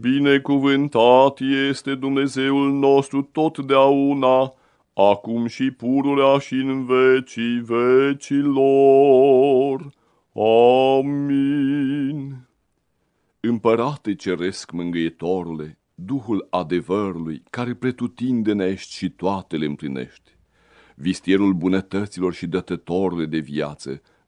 Binecuvântat este Dumnezeul nostru totdeauna, acum și pururea și în vecii vecilor. Amin. Împărate ceresc mângâietorule, Duhul adevărului, care pretutindene ești și toate le împlinești, vistierul bunătăților și dătătorule de viață,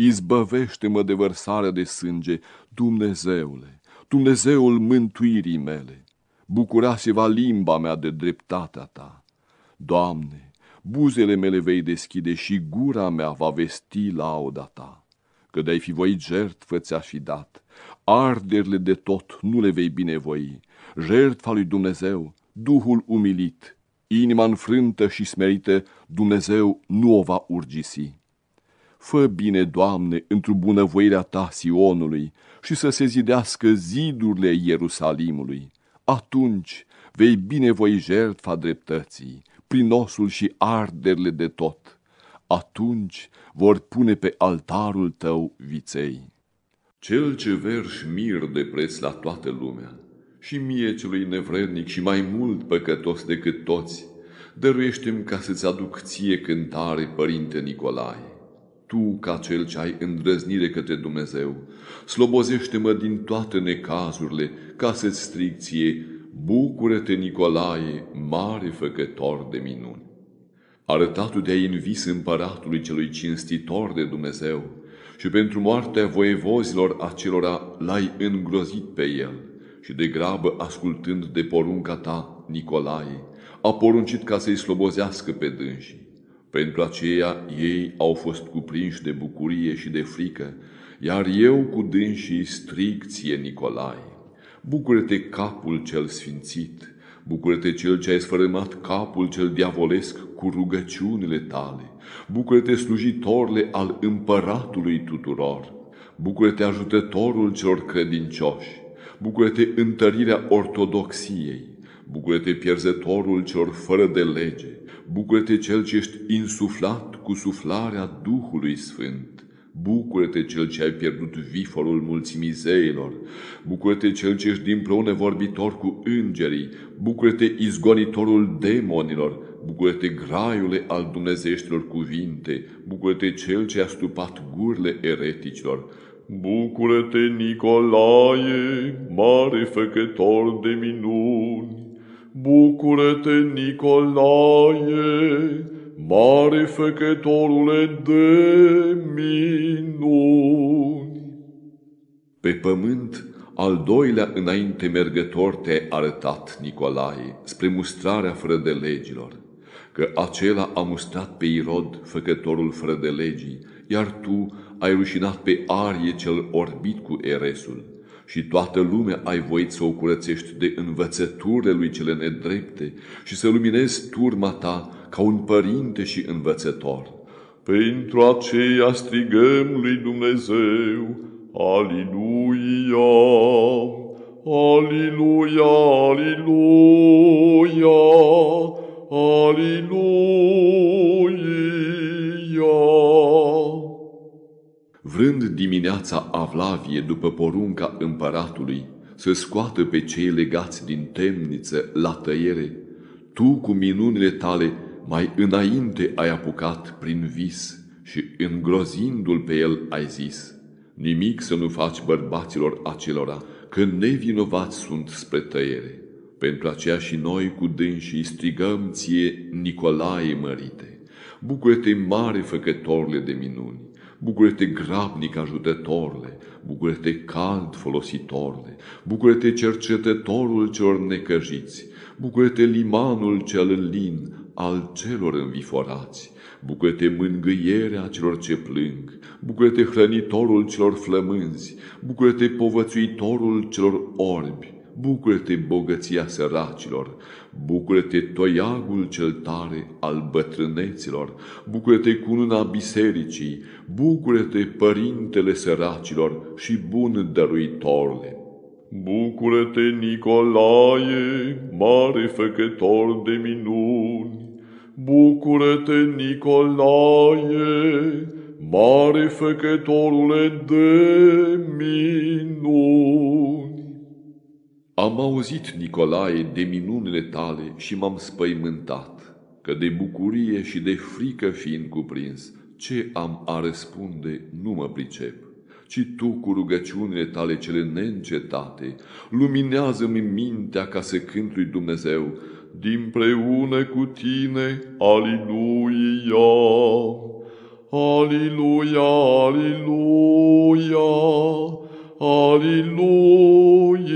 izbăvește-mă de vărsarea de sânge, Dumnezeule, Dumnezeul mântuirii mele, bucura se va limba mea de dreptatea ta. Doamne, buzele mele vei deschide și gura mea va vesti lauda ta. Că de-ai fi voi jertfă ți-aș fi dat, arderile de tot nu le vei binevoi, jertfa lui Dumnezeu, Duhul umilit, inima înfrântă și smerită, Dumnezeu nu o va urgisi. Fă bine, Doamne, într-o bunăvoirea Ta Sionului și să se zidească zidurile Ierusalimului. Atunci vei binevoi jertfa dreptății, prin osul și arderile de tot. Atunci vor pune pe altarul Tău viței. Cel ce verși mir de preț la toată lumea și mie celui nevrednic și mai mult păcătos decât toți, dăruiește-mi ca să-ți aduc ție cântare, Părinte Nicolae. Tu, ca cel ce ai îndrăznire către Dumnezeu, slobozește-mă din toate necazurile ca să-ți strig ție, bucură-te, Nicolae, mare făcător de minuni. Arătatul de-ai în vis împăratului celui cinstitor de Dumnezeu și pentru moartea voievozilor acelora l-ai îngrozit pe el și de grabă ascultând de porunca ta, Nicolae, a poruncit ca să-i slobozească pe dânsii. Pentru aceea ei au fost cuprinși de bucurie și de frică, iar eu cu dânsii strig ție, Nicolae. Bucură-te capul cel sfințit, bucură-te cel ce ai sfărâmat capul cel diavolesc cu rugăciunile tale, bucură-te slujitorle al împăratului tuturor, bucură-te ajutătorul celor credincioși, bucură-te întărirea ortodoxiei, bucură-te pierzătorul celor fără de lege, bucură-te cel ce ești insuflat cu suflarea Duhului Sfânt, bucură-te cel ce ai pierdut viforul mulțimii zeilor, bucură-te cel ce ești dinpreună vorbitor cu îngerii, bucură-te izgonitorul demonilor, bucură-te graiule al dumnezeieștilor cuvinte, bucură-te cel ce a stupat gurile ereticilor, Bucură-te, Nicolae, mare făcător de minuni! Bucură-te, Nicolae, mare făcătorule de minuni! Pe pământ, al doilea înainte mergător te-ai arătat, Nicolae, spre mustrarea fără de legilor, că acela a mustrat pe Irod, făcătorul fără de legii, iar tu ai rușinat pe Arie cel orbit cu Eresul și toată lumea ai voit să o curățești de învățăturile lui cele nedrepte și să luminezi turma ta ca un părinte și învățător. Pentru aceea strigăm lui Dumnezeu, Aliluia, Aliluia, Aliluia, Aliluia. Vrând dimineața Avlavie după porunca împăratului să scoată pe cei legați din temniță la tăiere, tu cu minunile tale mai înainte ai apucat prin vis și îngrozindu-l pe el ai zis, nimic să nu faci bărbaților acelora, că nevinovați sunt spre tăiere. Pentru aceea și noi cu dânsii strigăm ție Nicolae mărite, bucură-te mare făcătorile de minuni, bucură-te grabnic ajutătorle, bucură-te cald folositorle, bucură-te cercetătorul celor necăjiți, bucură-te limanul cel lin al celor înviforați, bucură-te mângâierea celor ce plâng, bucură-te hrănitorul celor flămânzi, bucură-te povățuitorul celor orbi, bucură-te bogăția săracilor, bucură-te toiagul cel tare al bătrâneților, bucură-te cununa bisericii, bucură-te părintele săracilor și bun dăruitorle. Bucură-te, Nicolae, mare făcător de minuni! Bucură-te, Nicolae, mare făcătorule de minuni! Am auzit, Nicolae, de minunile tale și m-am spăimântat, că de bucurie și de frică fiind cuprins, ce am a răspunde nu mă pricep, ci tu cu rugăciunile tale cele neîncetate, luminează-mi mintea ca să cânt lui Dumnezeu, dinpreună cu tine, Aliluia! Aliluia, Aliluia, Aliluia!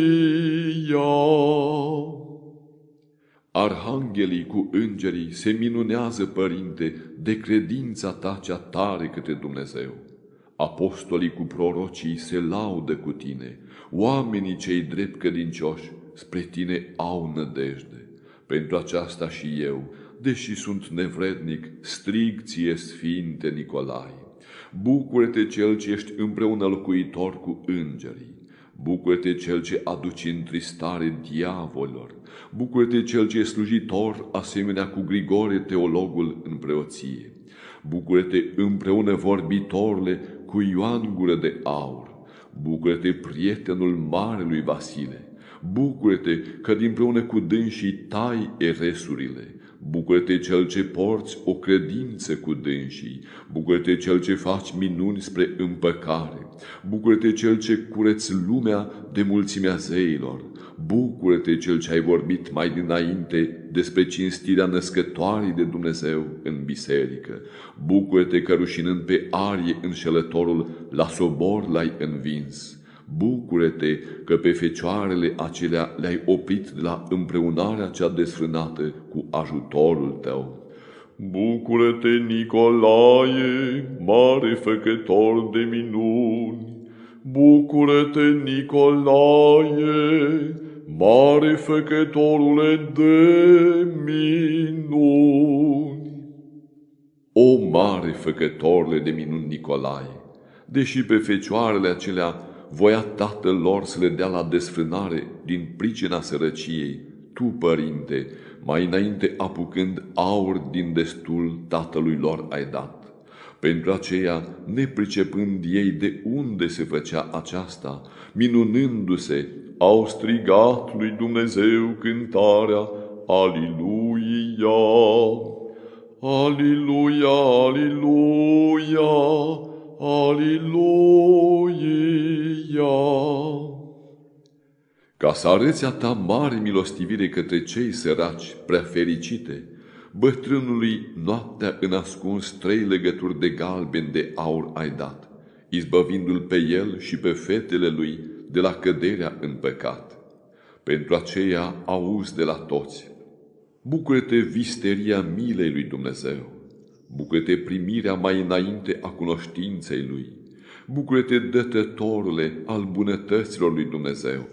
Arhanghelii cu îngerii se minunează, Părinte, de credința ta cea tare către Dumnezeu. Apostolii cu prorocii se laudă cu tine, oamenii cei drept credincioși spre tine au nădejde. Pentru aceasta și eu, deși sunt nevrednic, strig ție, Sfinte Nicolae. Bucură-te cel ce ești împreună locuitor cu îngerii. Bucură-te cel ce aduci întristare diavolilor. Bucură-te cel ce e slujitor asemenea cu Grigore teologul în preoție. Bucură-te împreună vorbitorile cu Ioan Gură de Aur. Bucură-te prietenul marelui Vasile. Bucură-te că dinpreună cu dânsii tai eresurile. Bucură-te cel ce porți o credință cu dânsii. Bucură-te cel ce faci minuni spre împăcare. Bucură-te cel ce cureți lumea de mulțimea zeilor. Bucură-te cel ce ai vorbit mai dinainte despre cinstirea născătoarei de Dumnezeu în biserică. Bucură-te că rușinând pe arie înșelătorul, la sobor l-ai învins. Bucură-te că pe fecioarele acelea le-ai oprit de la împreunarea cea desfrânată cu ajutorul tău. Bucură-te, Nicolae, mare făcător de minuni! Bucură-te, Nicolae, mare făcătorule de minuni! O mare făcătorule de minuni, Nicolae, deși pe fecioarele acelea voia tatăl lor să le dea la desfrânare din pricina sărăciei, tu, părinte, mai înainte apucând aur din destul tatălui lor ai dat. Pentru aceea, nepricepând ei de unde se făcea aceasta, minunându-se, au strigat lui Dumnezeu cântarea Aliluia! Aliluia, aliluia, aliluia! Ca să arăți a ta mare milostivire către cei săraci, prea fericite, bătrânului noaptea în ascuns trei legături de galben de aur ai dat, izbăvindu-l pe el și pe fetele lui de la căderea în păcat. Pentru aceea auzi de la toți. Bucură-te visteria milei lui Dumnezeu. Bucură-te primirea mai înainte a cunoștinței lui. Bucură-te dătătorule al bunătăților lui Dumnezeu.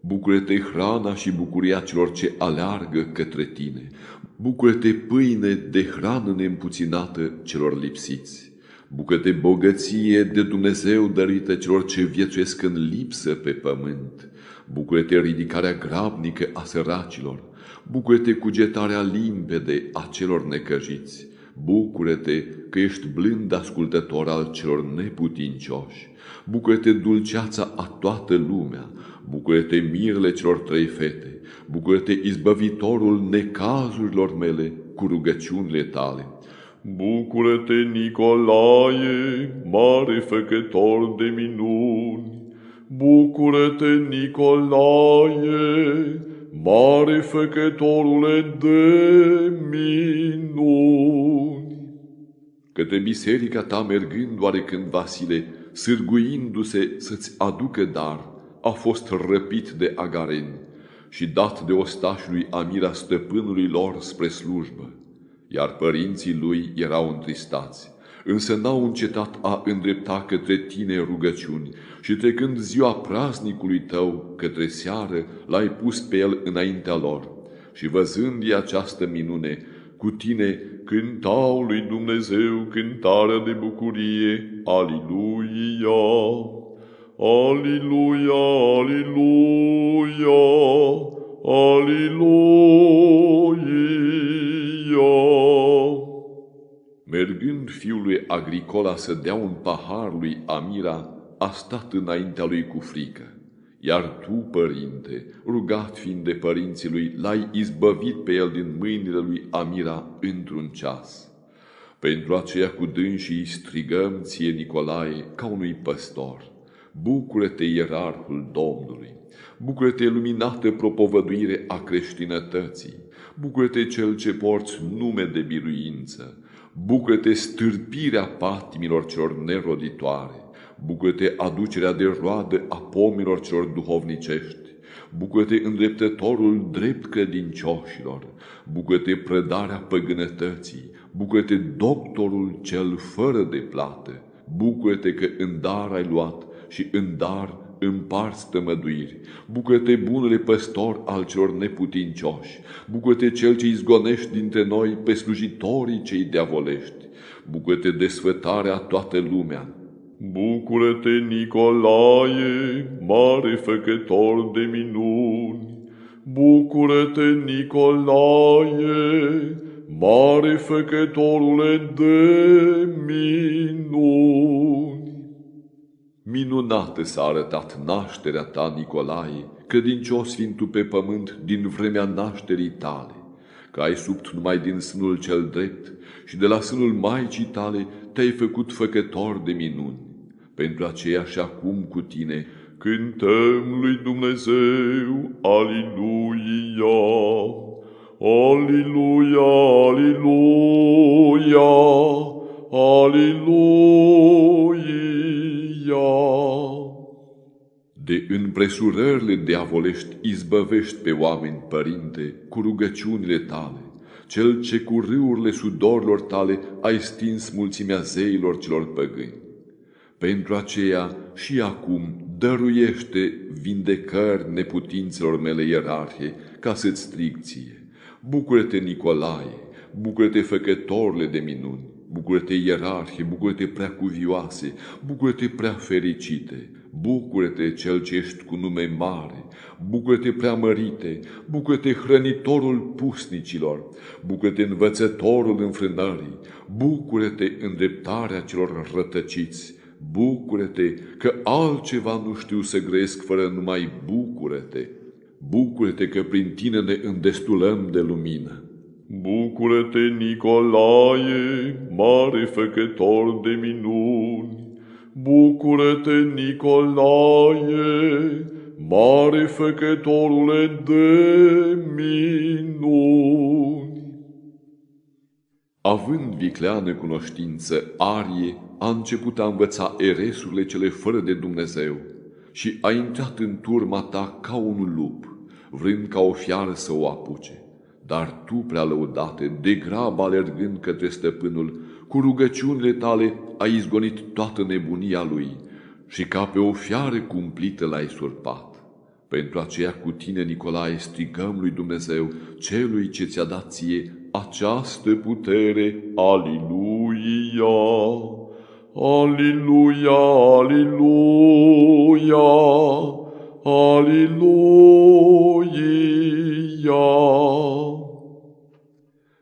Bucură-te hrana și bucuria celor ce aleargă către tine. Bucură-te pâine de hrană neîmpuținată celor lipsiți. Bucură-te bogăție de Dumnezeu dăruită celor ce viețuiesc în lipsă pe pământ. Bucură-te ridicarea grabnică a săracilor. Bucură-te cugetarea limpede a celor necăjiți. Bucură-te că ești blând ascultător al celor neputincioși. Bucură-te dulceața a toată lumea. Bucură-te mirele celor trei fete. Bucură-te izbăvitorul necazurilor mele cu rugăciunile tale. Bucură-te, Nicolae, mare făcător de minuni! Bucură-te, Nicolae, mare făcătorule de minuni! Către biserica ta mergând oarecând Vasile, sârguindu-se să-ți aducă dar, a fost răpit de agareni și dat de ostașului Amira stăpânului lor spre slujbă, iar părinții lui erau întristați însă n-au încetat a îndrepta către tine rugăciuni și trecând ziua praznicului tău către seară, l-ai pus pe el înaintea lor. Și văzând această minune, cu tine cântau lui Dumnezeu cântarea de bucurie, Aliluia! Aliluia, Aliluia, Aliluia! Mergând fiul lui Agricola să dea un pahar lui Amira, a stat înaintea lui cu frică. Iar tu, părinte, rugat fiind de părinții lui, l-ai izbăvit pe el din mâinile lui Amira într-un ceas. Pentru aceea cu dânsii strigăm ție, Nicolae, ca unui păstor. Bucură-te, ierarhul Domnului! Bucură-te, luminată propovăduire a creștinătății! Bucură-te, cel ce porți nume de biruință! Bucură-te stârpirea patimilor celor neroditoare, bucură-te aducerea de roadă a pomilor celor duhovnicești, bucură-te îndreptătorul drept credincioșilor, bucură-te prădarea păgânătății, bucură-te doctorul cel fără de plată, bucură-te că în dar ai luat și în dar împarți tămăduiri. Bucură-te, bunule păstor al celor neputincioși. Bucură-te, cel ce izgonești dintre noi pe slujitorii cei diavolești. Bucură-te, desfătarea toată lumea. Bucură-te, Nicolae, mare făcător de minuni. Bucură-te, Nicolae, mare făcătorule de minuni. Minunată s-a arătat nașterea ta, Nicolae, credincios fiind tu pe pământ din vremea nașterii tale, că ai subt numai din sânul cel drept și de la sânul Maicii tale te-ai făcut făcător de minuni. Pentru aceea și acum cu tine cântăm lui Dumnezeu, Aliluia, Aliluia, Aliluia, Aliluia. De împresurările diavolești izbăvești pe oameni, Părinte, cu rugăciunile tale, cel ce cu râurile sudorilor tale ai stins mulțimea zeilor celor păgâni. Pentru aceea și acum dăruiește vindecări neputințelor mele ierarhie, ca să-ți strig ție. Bucură-te, Nicolae, bucură-te, făcătorile de minuni, bucură-te, ierarhie, bucură-te, prea cuvioase, bucură-te, prea fericite, bucură-te, cel ce ești cu nume mare, bucură-te, prea mărite, bucură-te, hrănitorul pusnicilor, bucură-te, învățătorul înfrânării, bucură-te, îndreptarea celor rătăciți, bucură-te, că altceva nu știu să grăiesc fără numai bucură-te. Bucură-te că prin tine ne îndestulăm de lumină. Bucură-te, Nicolae, mare făcător de minuni! Bucură-te, Nicolae, mare făcătorule de minuni! Având vicleană cunoștință, Arie a început a învăța eresurile cele fără de Dumnezeu și a intrat în turma ta ca un lup, vrând ca o fiară să o apuce. Dar tu, prea lăudate, de grab alergând către stăpânul, cu rugăciunile tale ai izgonit toată nebunia lui și ca pe o fiară cumplită l-ai surpat. Pentru aceea cu tine, Nicolae, strigăm lui Dumnezeu, celui ce ți-a dat ție această putere, Aliluia! Aliluia, Aliluia, Aliluia!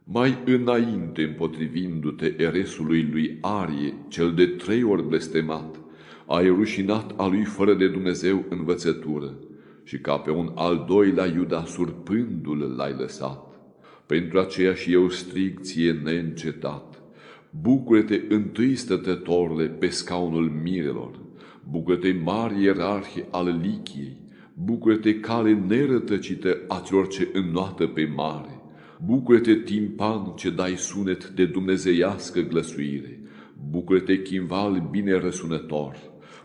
Mai înainte, împotrivindu-te eresului lui Arie, cel de trei ori blestemat, ai rușinat a lui fără de Dumnezeu învățătură și ca pe un al doilea Iuda surpându-l l-ai lăsat. Pentru aceea și eu strig ție neîncetat. Bucură-te întâi stătătorule pe scaunul mirelor, bucură-te mari ierarhi al Lichiei, bucură-te cale nerătăcită a celor ce înnoată pe mare, bucură-te timpan ce dai sunet de dumnezeiască glăsuire, bucură-te chimval bine răsunător,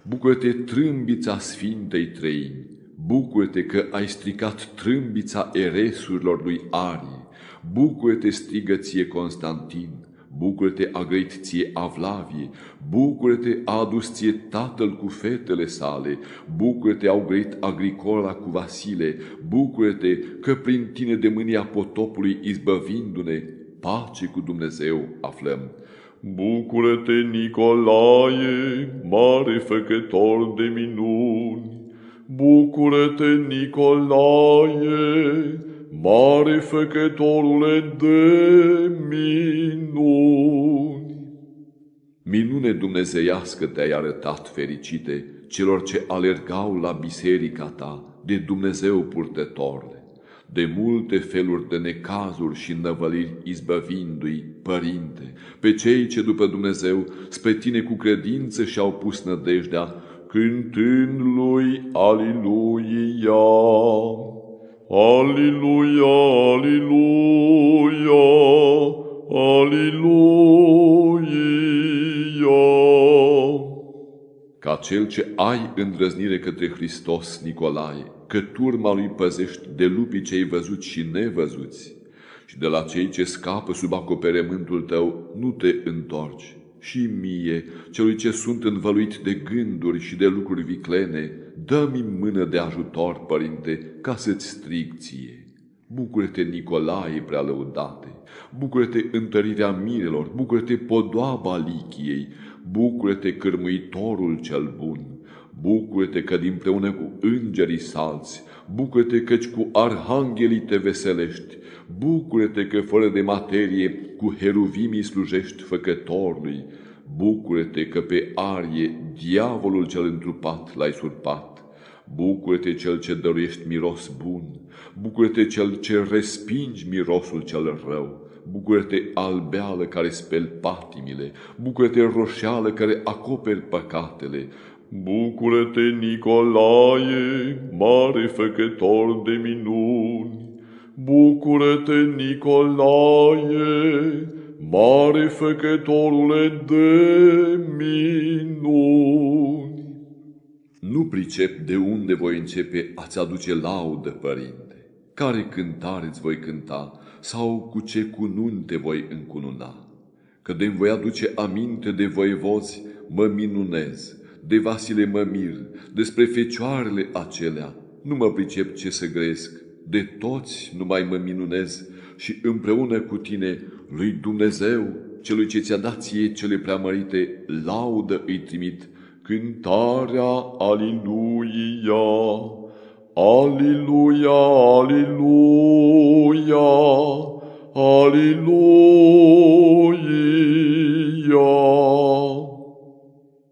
bucură-te trâmbița Sfintei Treimi, bucură-te că ai stricat trâmbița eresurilor lui Arie, bucură-te strigă ție Constantin, bucură-te a grăit ție Avlavie, bucură-te a adus ție tatăl cu fetele sale, bucură-te au grăit Agricola cu Vasile, bucură-te că prin tine de mânia potopului izbăvindu-ne, pace cu Dumnezeu aflăm. Bucură-te, Nicolae, mare făcător de minuni! Bucură-te, Nicolae, mare făcătorule de minuni! Minune dumnezeiască te-ai arătat fericite celor ce alergau la biserica ta de Dumnezeu purtătorle, de multe feluri de necazuri și năvăliri izbăvindu-i, Părinte, pe cei ce după Dumnezeu spre tine cu credință și-au pus nădejdea, cântând lui Aliluia. Aliluia, Aliluia, Aliluia. Ca cel ce ai îndrăznire către Hristos, Nicolae, că turma lui păzești de lupii cei văzuți și nevăzuți, și de la cei ce scapă sub acoperământul tău, nu te întorci. Și mie, celui ce sunt învăluit de gânduri și de lucruri viclene, dă-mi mână de ajutor, Părinte, ca să-ți strig ție. Bucură-te, Nicolae prea lăudate, bucură-te întărirea mirelor, bucură-te podoaba lichiei, bucură-te cârmuitorul cel bun, bucură-te că dinpreună cu îngerii salți, bucură-te căci cu arhanghelii te veselești, bucură-te că fără de materie cu heruvimii slujești făcătorului, bucură-te că pe arie diavolul cel întrupat l-ai surpat, Bucură-te cel ce dăruiești miros bun, bucură-te cel ce respingi mirosul cel rău, bucură-te albeală care speli patimile, bucură-te roșeală care acoperi păcatele, Bucură-te, Nicolae, mare făcător de minuni! Bucură-te, Nicolae, mare făcătorule de minuni! Nu pricep de unde voi începe a-ți aduce laudă, Părinte. Care cântare îți voi cânta sau cu ce cununi te voi încununa? Că de voi aduce aminte de voivozi, mă minunez, de Vasile mă mir, despre fecioarele acelea, nu mă pricep ce să gresc, de toți nu mai mă minunez și împreună cu tine lui Dumnezeu, celui ce ți-a dat ție cele preamărite, laudă îi trimit, cântarea Aliluia, Aliluia, Aliluia, Aliluia.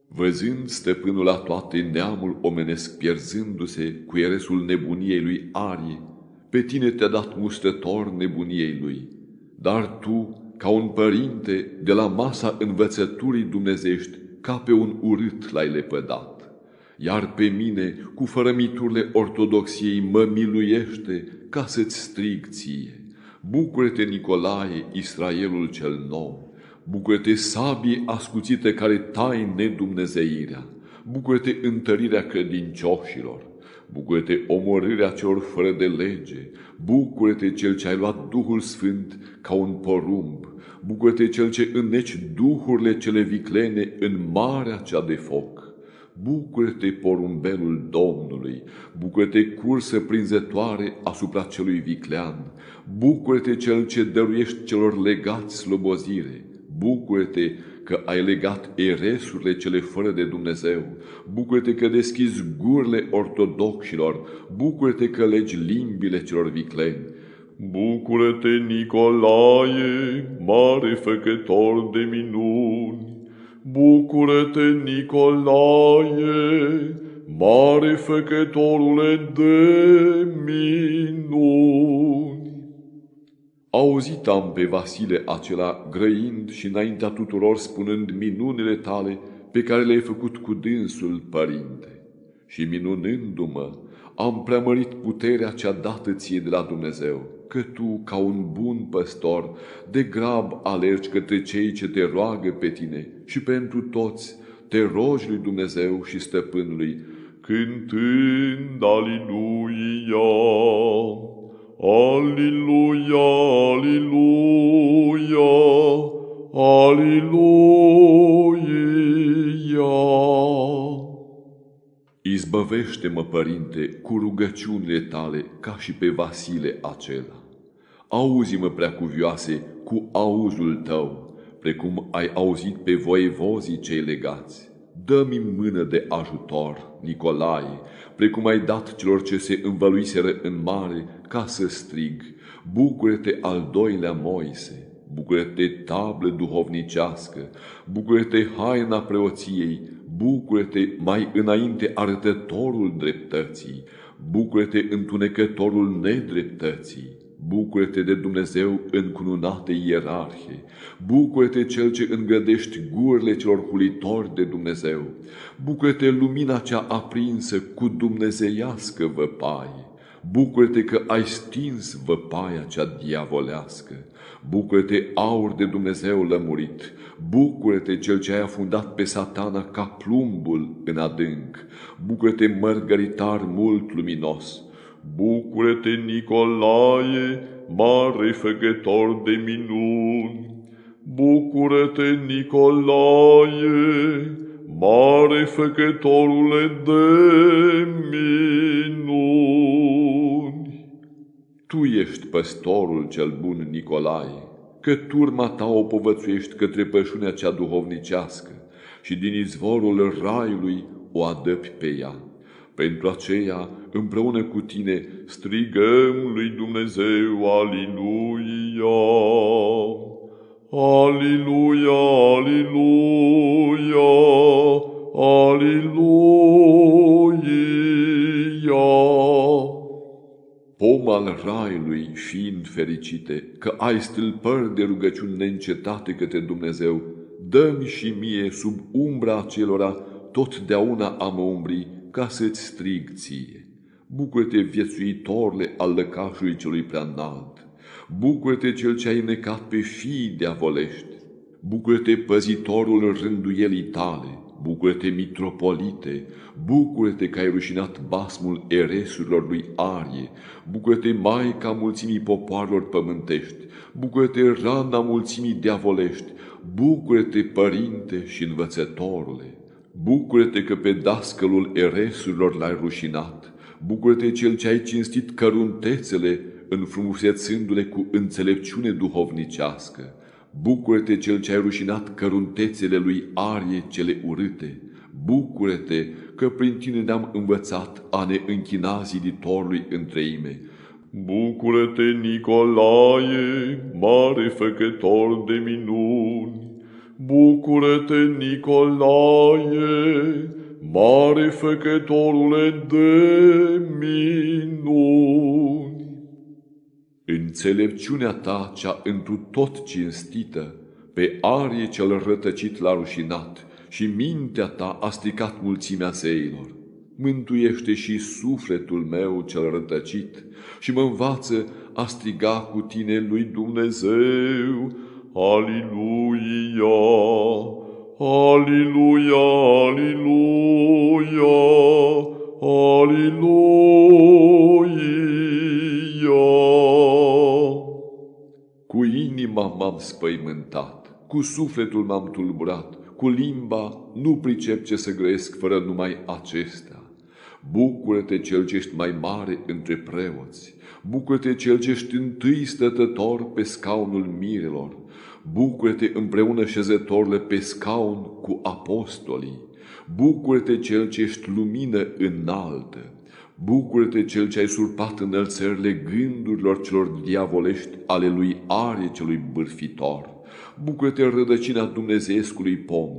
Văzând stăpânul la toate neamul omenesc pierzându-se cu eresul nebuniei lui Arie, pe tine te-a dat mustător nebuniei lui. Dar tu, ca un părinte, de la masa învățăturii dumnezești, ca pe un urât l-ai lepădat. Iar pe mine, cu fărămiturile ortodoxiei, mă miluiește ca să-ți strig ție. Bucură-te, Nicolae, Israelul cel nou! Bucură-te, sabie ascuțită care tai nedumnezeirea! Bucură-te, întărirea credincioșilor! Bucură-te, omorârea celor fără de lege! Bucură-te, cel ce ai luat Duhul Sfânt ca un porumb! Bucură-te, cel ce înneci duhurile cele viclene în marea cea de foc! Bucură-te, porumbelul Domnului! Bucură-te, cursă prinzătoare asupra celui viclean! Bucură-te, cel ce dăruiești celor legați slobozire! Bucură-te că ai legat eresurile cele fără de Dumnezeu. Bucură-te că deschizi gurile ortodoxilor. Bucură-te că legi limbile celor vicleni. Bucură-te, Nicolae, mare făcător de minuni! Bucură-te, Nicolae, mare făcătorule de minuni! Auzit am pe Vasile acela grăind și înaintea tuturor spunând minunile tale pe care le-ai făcut cu dânsul, Părinte. Și minunându-mă, am preamărit puterea cea dată ție de la Dumnezeu, că tu, ca un bun păstor, de grab alergi către cei ce te roagă pe tine și pentru toți te rogi lui Dumnezeu și stăpânului, cântând Aliluia. Aliluia, Aliluia, Aliluia. Izbăvește-mă, Părinte, cu rugăciunile tale, ca și pe Vasile acela. Auzi-mă, preacuvioase, cu auzul tău, precum ai auzit pe voievozii cei legați. Dă-mi mână de ajutor, Nicolae, precum ai dat celor ce se învăluiseră în mare, ca să strig, bucură-te al doilea Moise, bucură-te tablă duhovnicească, bucură-te haina preoției, bucură-te mai înainte arătătorul dreptății, bucură-te întunecătorul nedreptății, Bucură-te de Dumnezeu încununate ierarhie, bucură-te cel ce îngădești gurile celor hulitori de Dumnezeu, bucură-te lumina cea aprinsă cu dumnezeiască văpaie, bucură-te că ai stins văpaia cea diavolească, bucură-te aur de Dumnezeu lămurit, bucură-te cel ce ai afundat pe satana ca plumbul în adânc, bucură-te mărgăritar mult luminos, Bucură-te, Nicolae, mare făcător de minuni! Bucură-te, Nicolae, mare făcătorule de minuni! Tu ești păstorul cel bun, Nicolae, că turma ta o povățuiești către pășunea cea duhovnicească și din izvorul raiului o adăpi pe ea. Pentru aceea, împreună cu tine, strigăm lui Dumnezeu, Aliluia! Aliluia, Aliluia, Aliluia! raiului fiind fericite, că ai stâlpări de rugăciuni neîncetate către Dumnezeu, dă-mi și mie sub umbra acelora totdeauna am umbrii ca să-ți strig ție. Bucură-te, viețuitorle al lăcașului celui prea înalt. Bucură-te, cel ce ai necat pe fii de avolești. Bucură-te, păzitorul rânduielii tale. Bucură-te, mitropolite. Bucură-te că ai rușinat basmul eresurilor lui Arie. Bucură-te, Maica mulțimii popoarelor pământești. Bucură-te, rana mulțimii diavolești. Bucură-te, Părinte și Învățătorule. Bucură-te că pe dascălul eresurilor l-ai rușinat. Bucură-te cel ce ai cinstit căruntețele, înfrumusețându-le cu înțelepciune duhovnicească. Bucură-te cel ce ai rușinat căruntețele lui Arie cele urâte. Bucură-te că prin tine ne-am învățat a ne închina ziditorului întreime. Bucură-te, Nicolae, mare făcător de minuni! Bucură-te, Nicolae, mare făcătorule de minuni! Înțelepciunea ta cea întru tot cinstită, pe arie cel rătăcit l-a rușinat și mintea ta a stricat mulțimea zeilor. Mântuiește și sufletul meu cel rătăcit și mă învață a striga cu tine lui Dumnezeu. Aliluia! Aliluia! Aliluia! Aliluia! Cu inima m-am spăimântat, cu sufletul m-am tulburat, cu limba nu pricep ce să grăiesc fără numai acestea. Bucură-te cel ce ești mai mare între preoți, bucură-te cel ce ești întâi stătător pe scaunul mirelor, bucură-te împreună șezătorile pe scaun cu apostolii, bucură-te cel ce ești lumină înaltă, Bucură-te cel ce ai surpat înălțările gândurilor celor diavolești ale lui Arie celui bârfitor. Bucură-te rădăcina Dumnezeescului pom.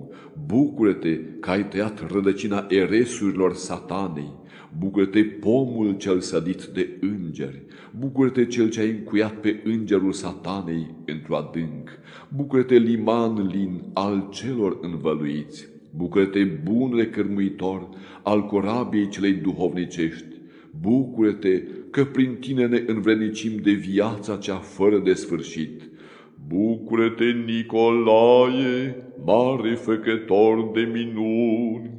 Bucură-te că ai tăiat rădăcina eresurilor satanei. Bucură-te pomul cel sădit de îngeri. Bucură-te cel ce ai încuiat pe îngerul satanei într-o adânc. Bucură-te liman lin al celor învăluiți. Bucură-te, bunule cărmuitor, al corabiei celei duhovnicești. Bucură-te că prin tine ne învrednicim de viața cea fără de sfârșit. Bucură-te, Nicolae, mare făcător de minuni!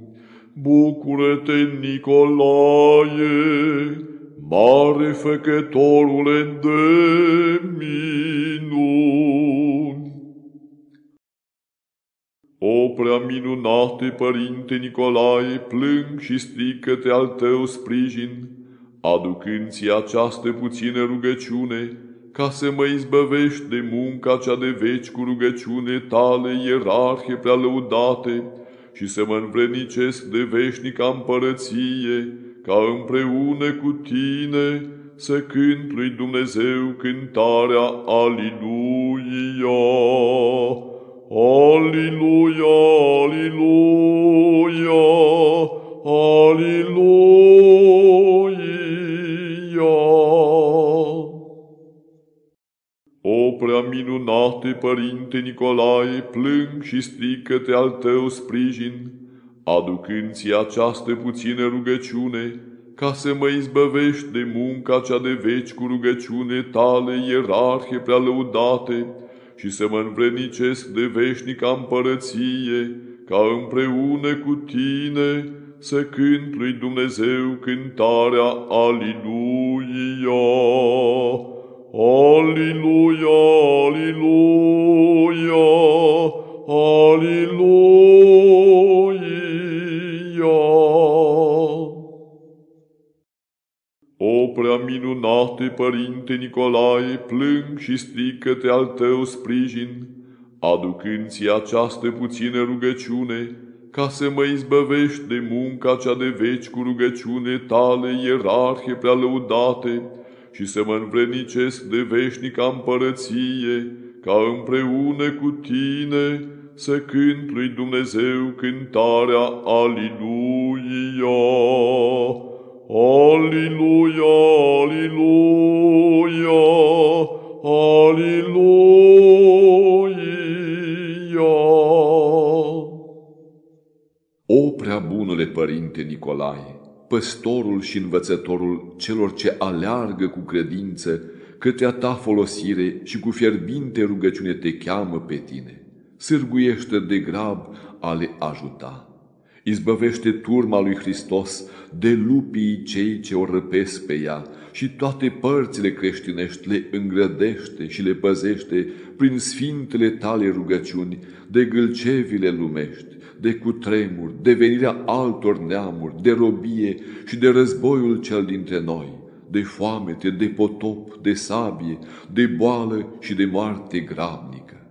Bucură-te, Nicolae, mare făcătorule de minuni! O prea minunate, Părinte Nicolae, plâng și strig către al tău sprijin, aducând ți această puțină rugăciune, ca să mă izbăvești de munca cea de veci cu rugăciune tale, ierarhie prea lăudate, și să mă învrednicesc de veșnica împărăție, ca împreună cu tine să cânt lui Dumnezeu cântarea Aliluia. Aliluia, Aliluia, Aliluia. O prea minunate, Părinte Nicolae, plâng și strig către al tău sprijin, aducând ți această puțină rugăciune, ca să mă izbăvești de munca cea de veci cu rugăciune tale, ierarhie prea lăudate, și să mă învrednicesc de veșnica împărăție, ca împreună cu tine să cânt lui Dumnezeu cântarea Aliluia. Aliluia, Aliluia, Aliluia. Prea minunate, Părinte Nicolae, plâng și strig către al tău sprijin, aducând ți această puțină rugăciune, ca să mă izbăvești de munca cea de veci cu rugăciune tale, ierarhie prea lăudate, și să mă învrednicesc de veșnica împărăție, ca împreună cu tine să cânt lui Dumnezeu cântarea Aliluia. Aliluia, aliluia, aliluia. O prea bunule Părinte Nicolae, păstorul și învățătorul celor ce aleargă cu credință către a ta folosire și cu fierbinte rugăciune te cheamă pe tine. Sârguiește de grab a le ajuta. Izbăvește turma lui Hristos de lupii cei ce o răpesc pe ea și toate părțile creștinești le îngrădește și le păzește prin sfintele tale rugăciuni de gâlcevile lumești, de cutremur, de venirea altor neamuri, de robie și de războiul cel dintre noi, de foamete, de potop, de sabie, de boală și de moarte grabnică.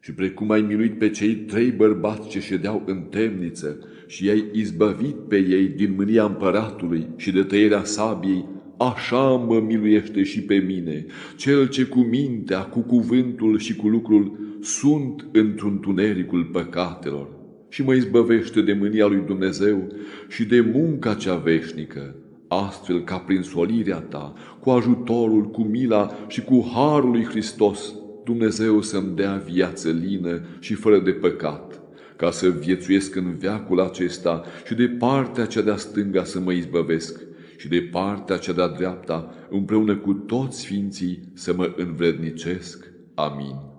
Și precum ai miluit pe cei trei bărbați ce ședeau în temniță și i-ai izbăvit pe ei din mânia împăratului și de tăierea sabiei, așa mă miluiește și pe mine, cel ce cu mintea, cu cuvântul și cu lucrul sunt într-un tunericul păcatelor și mă izbăvește de mânia lui Dumnezeu și de munca cea veșnică, astfel ca prin solirea ta, cu ajutorul, cu mila și cu harul lui Hristos, Dumnezeu să-mi dea viață lină și fără de păcat, ca să viețuiesc în veacul acesta și de partea cea de-a stânga să mă izbăvesc și de partea cea de-a dreapta împreună cu toți sfinții să mă învrednicesc. Amin.